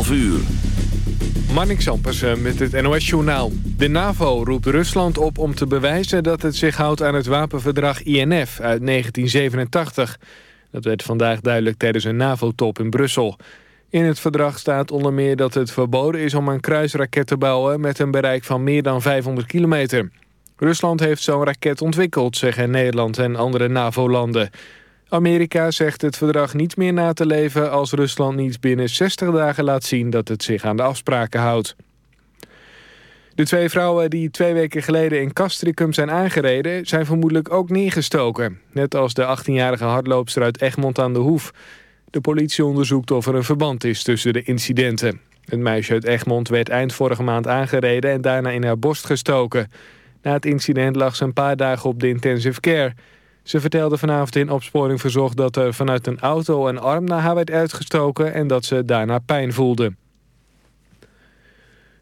11 uur. Marnik Sampersen met het NOS-journaal. De NAVO roept Rusland op om te bewijzen dat het zich houdt aan het wapenverdrag INF uit 1987. Dat werd vandaag duidelijk tijdens een NAVO-top in Brussel. In het verdrag staat onder meer dat het verboden is om een kruisraket te bouwen... met een bereik van meer dan 500 kilometer. Rusland heeft zo'n raket ontwikkeld, zeggen Nederland en andere NAVO-landen. Amerika zegt het verdrag niet meer na te leven... als Rusland niet binnen 60 dagen laat zien dat het zich aan de afspraken houdt. De twee vrouwen die twee weken geleden in Castricum zijn aangereden... zijn vermoedelijk ook neergestoken. Net als de 18-jarige hardloopster uit Egmond aan de Hoef. De politie onderzoekt of er een verband is tussen de incidenten. Het meisje uit Egmond werd eind vorige maand aangereden... en daarna in haar borst gestoken. Na het incident lag ze een paar dagen op de intensive care... Ze vertelde vanavond in opsporing verzocht dat er vanuit een auto een arm naar haar werd uitgestoken en dat ze daarna pijn voelde.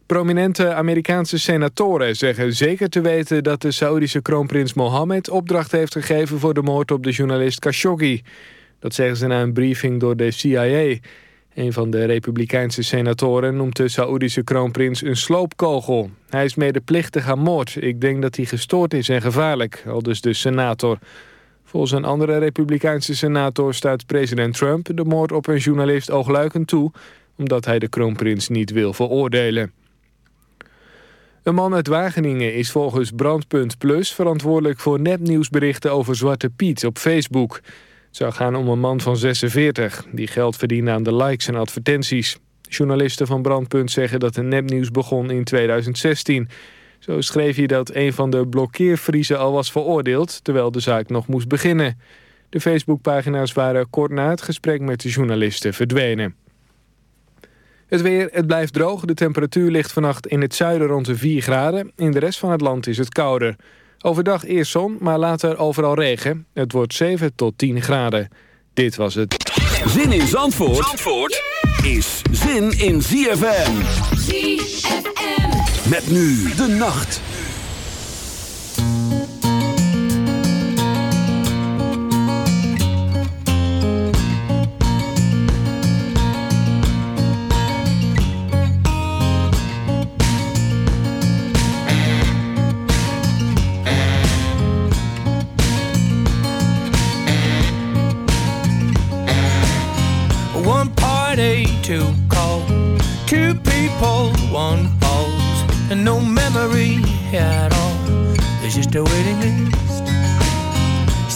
Prominente Amerikaanse senatoren zeggen zeker te weten dat de Saoedische kroonprins Mohammed opdracht heeft gegeven voor de moord op de journalist Khashoggi. Dat zeggen ze na een briefing door de CIA. Een van de republikeinse senatoren noemt de Saoedische kroonprins een sloopkogel. Hij is medeplichtig aan moord. Ik denk dat hij gestoord is en gevaarlijk, al dus de senator. Volgens een andere republikeinse senator staat president Trump de moord op een journalist oogluikend toe, omdat hij de kroonprins niet wil veroordelen. Een man uit Wageningen is volgens Brandpunt Plus verantwoordelijk voor nepnieuwsberichten over Zwarte Piet op Facebook. Het zou gaan om een man van 46 die geld verdiende aan de likes en advertenties. Journalisten van Brandpunt zeggen dat de nepnieuws begon in 2016. Zo schreef hij dat een van de blokkeervriezen al was veroordeeld... terwijl de zaak nog moest beginnen. De Facebookpagina's waren kort na het gesprek met de journalisten verdwenen. Het weer, het blijft droog. De temperatuur ligt vannacht in het zuiden rond de 4 graden. In de rest van het land is het kouder. Overdag eerst zon, maar later overal regen. Het wordt 7 tot 10 graden. Dit was het. Zin in Zandvoort, Zandvoort is zin in ZFM. ZFM. Met nu de nacht. One party to call,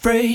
free.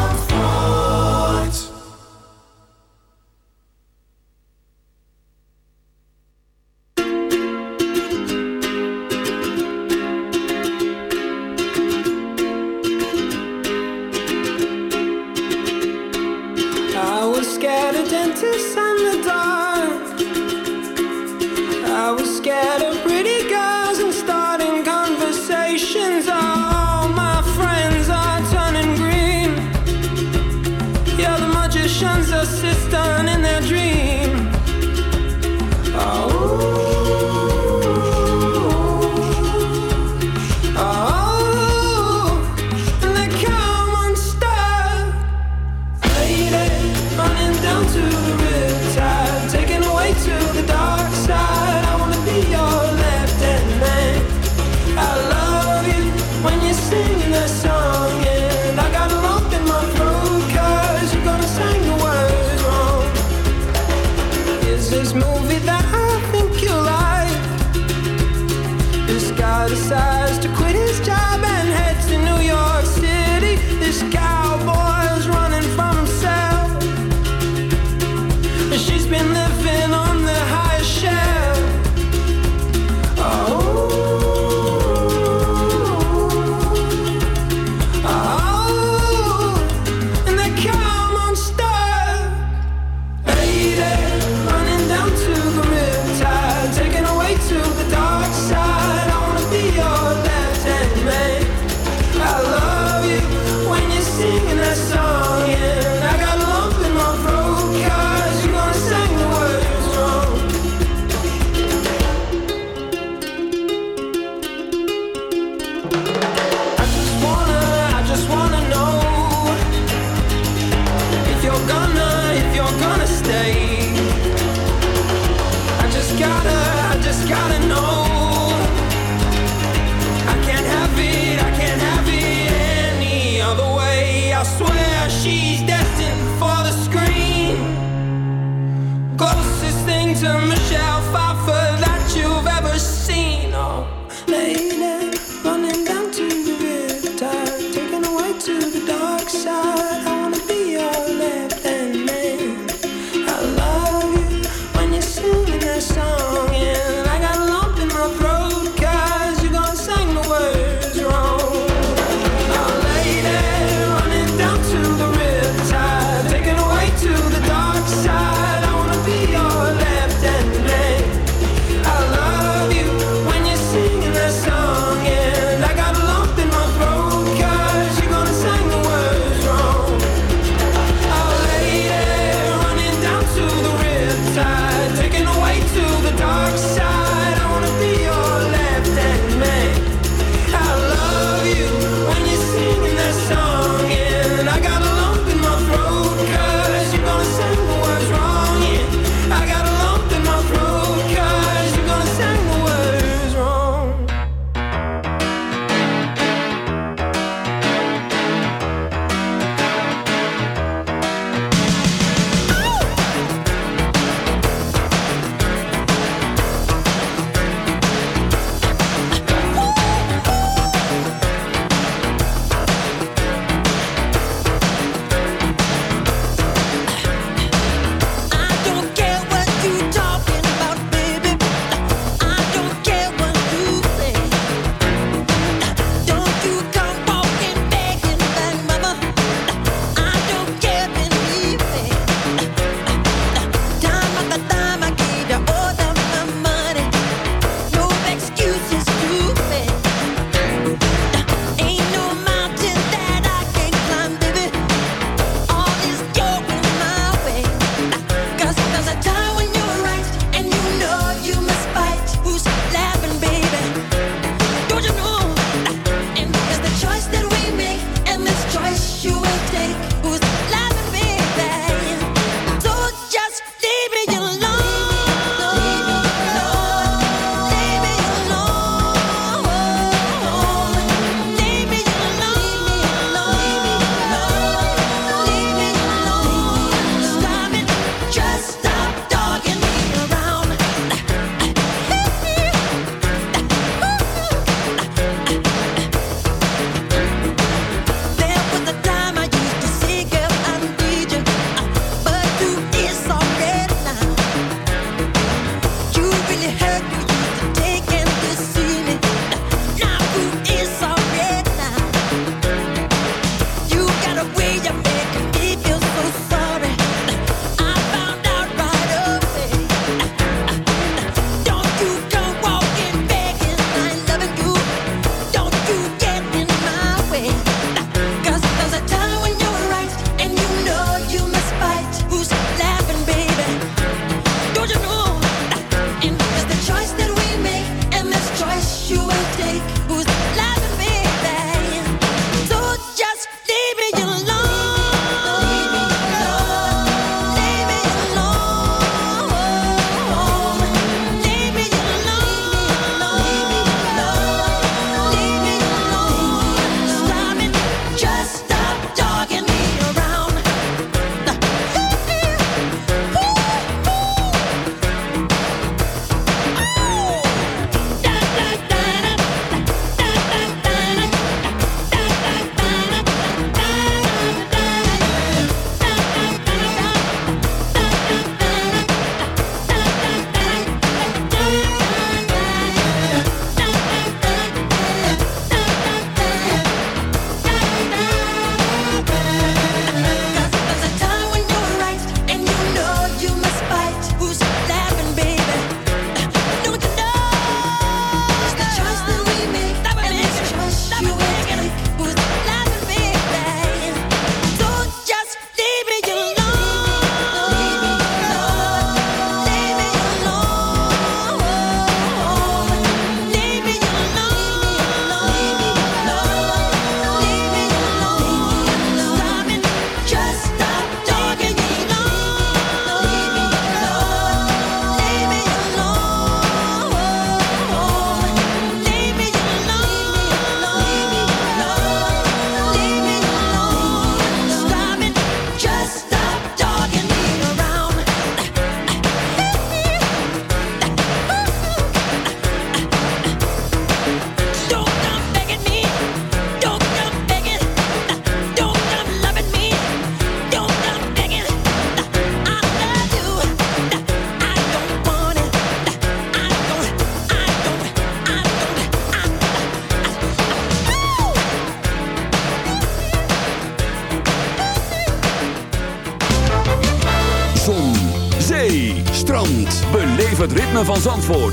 movie.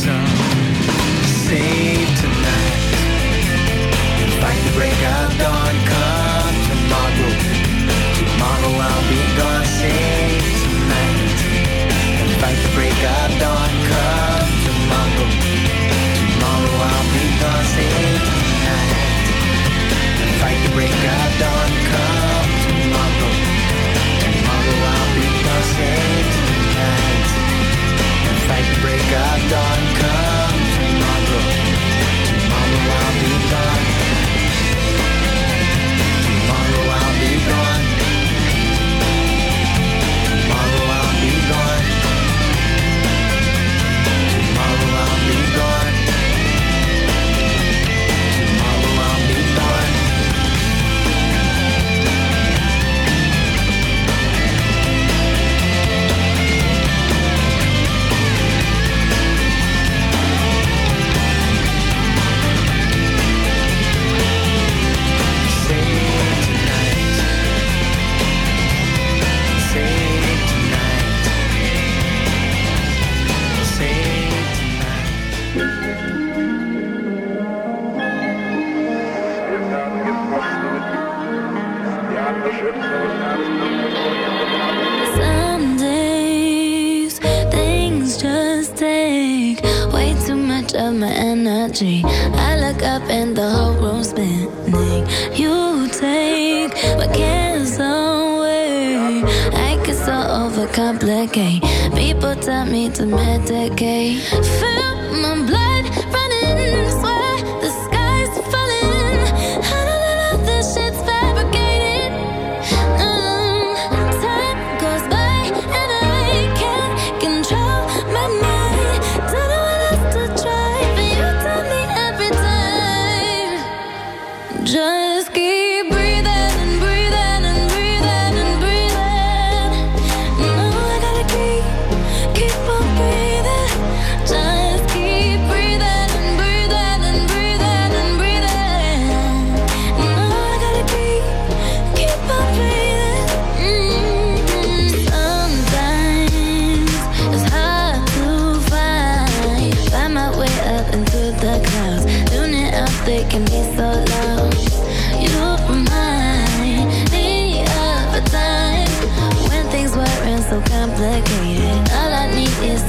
sun.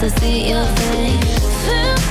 to see your face.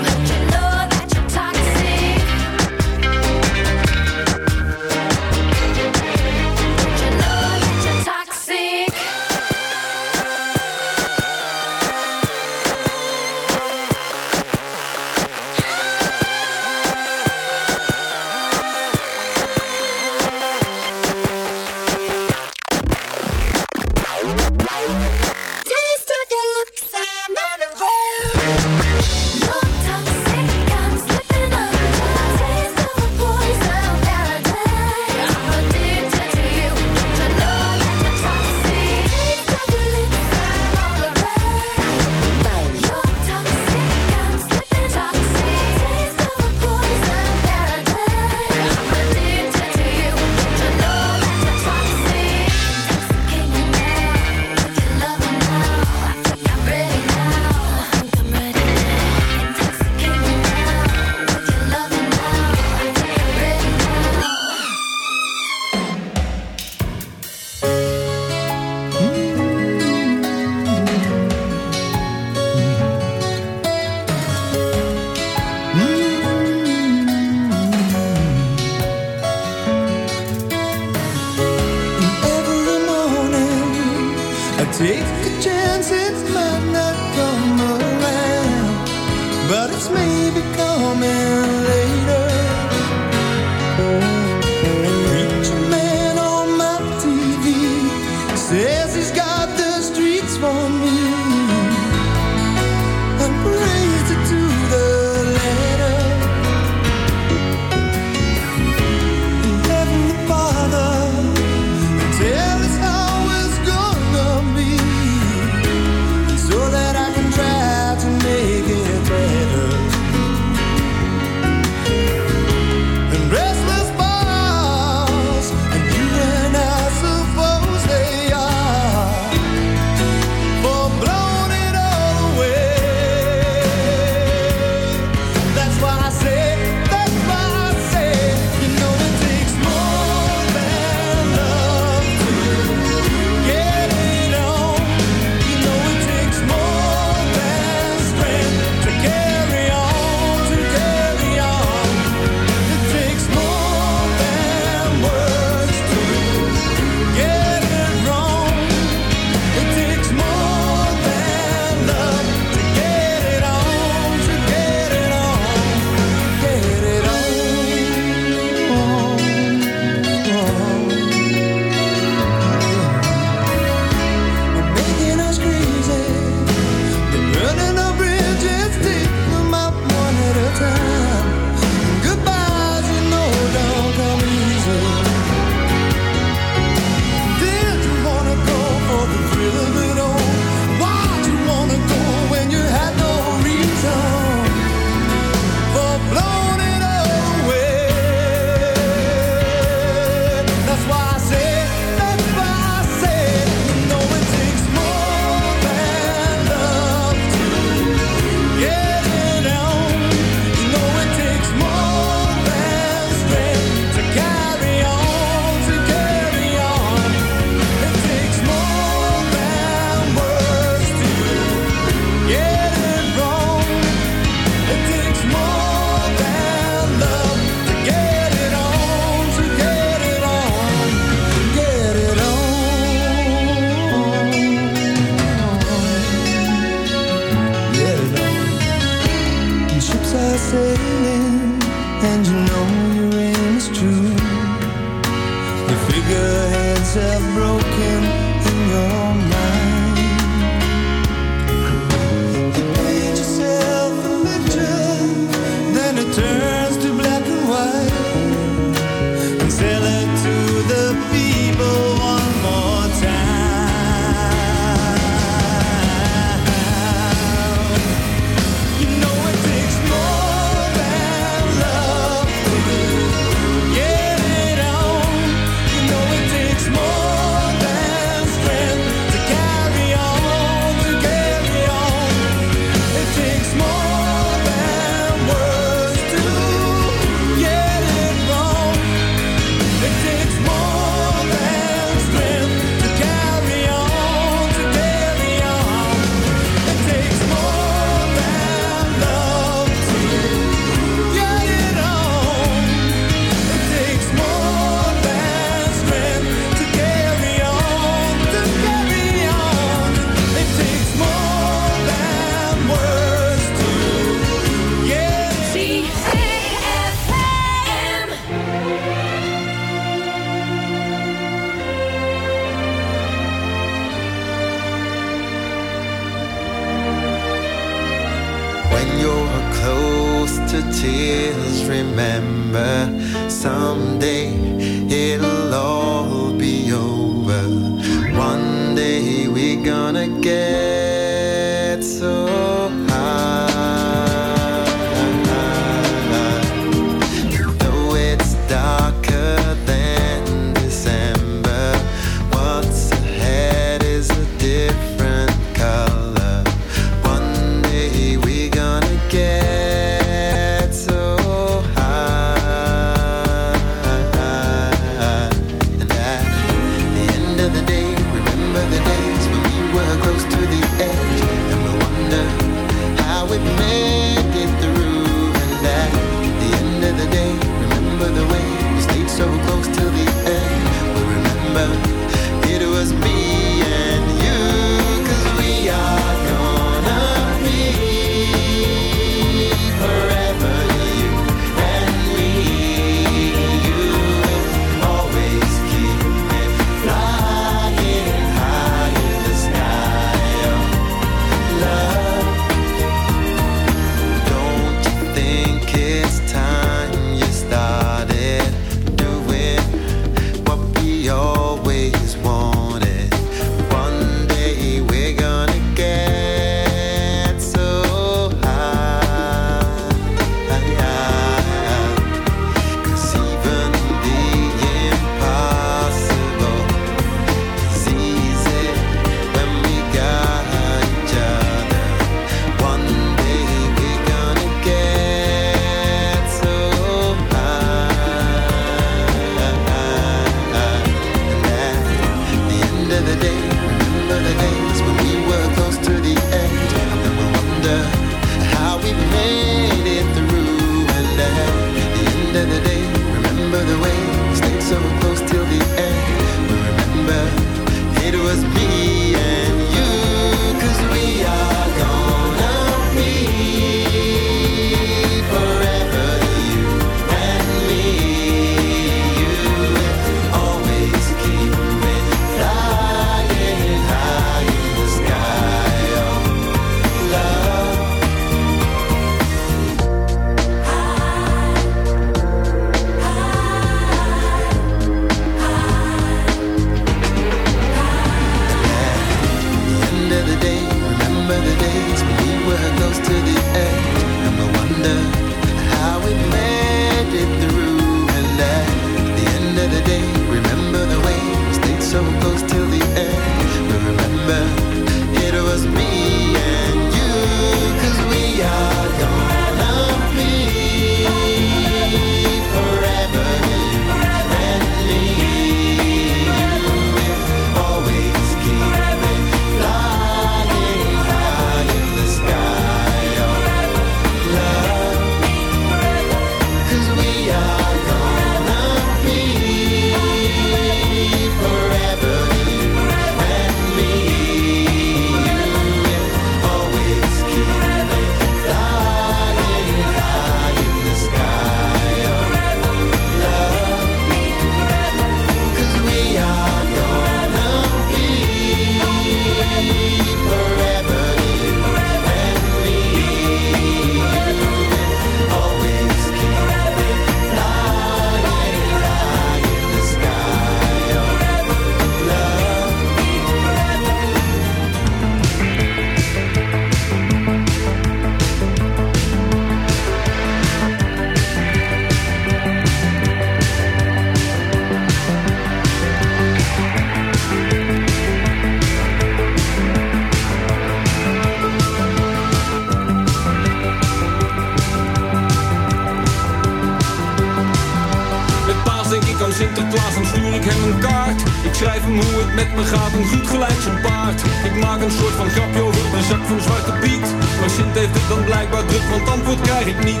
Want antwoord krijg ik niet.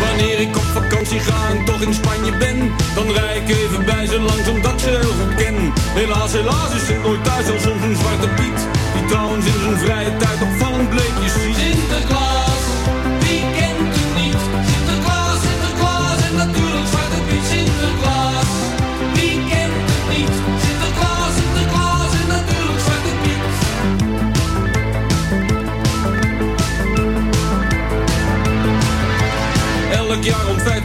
Wanneer ik op vakantie ga en toch in Spanje ben Dan rij ik even bij ze langs omdat ze heel goed ken. Helaas, helaas is het nooit thuis als soms een Zwarte Piet Die trouwens in zijn vrije tijd opvallend bleekjes ziet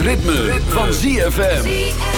Ritme, van ZFM.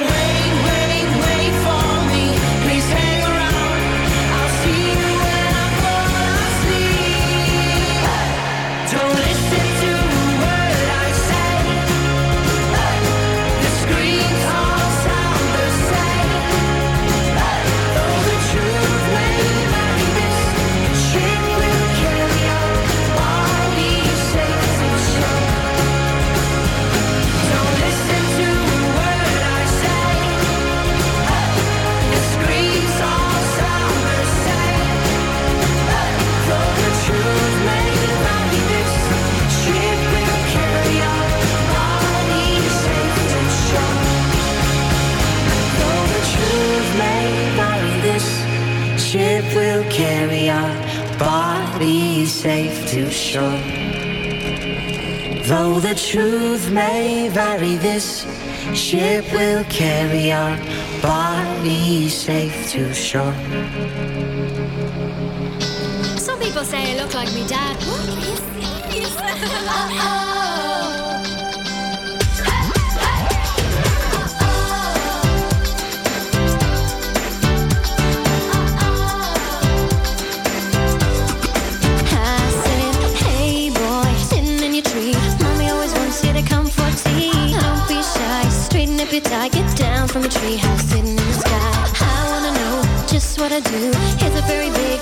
ship will carry our bodies safe to shore. Some people say I look like me dad. What is this? from a treehouse sitting in the sky. I wanna know just what I do. It's a very big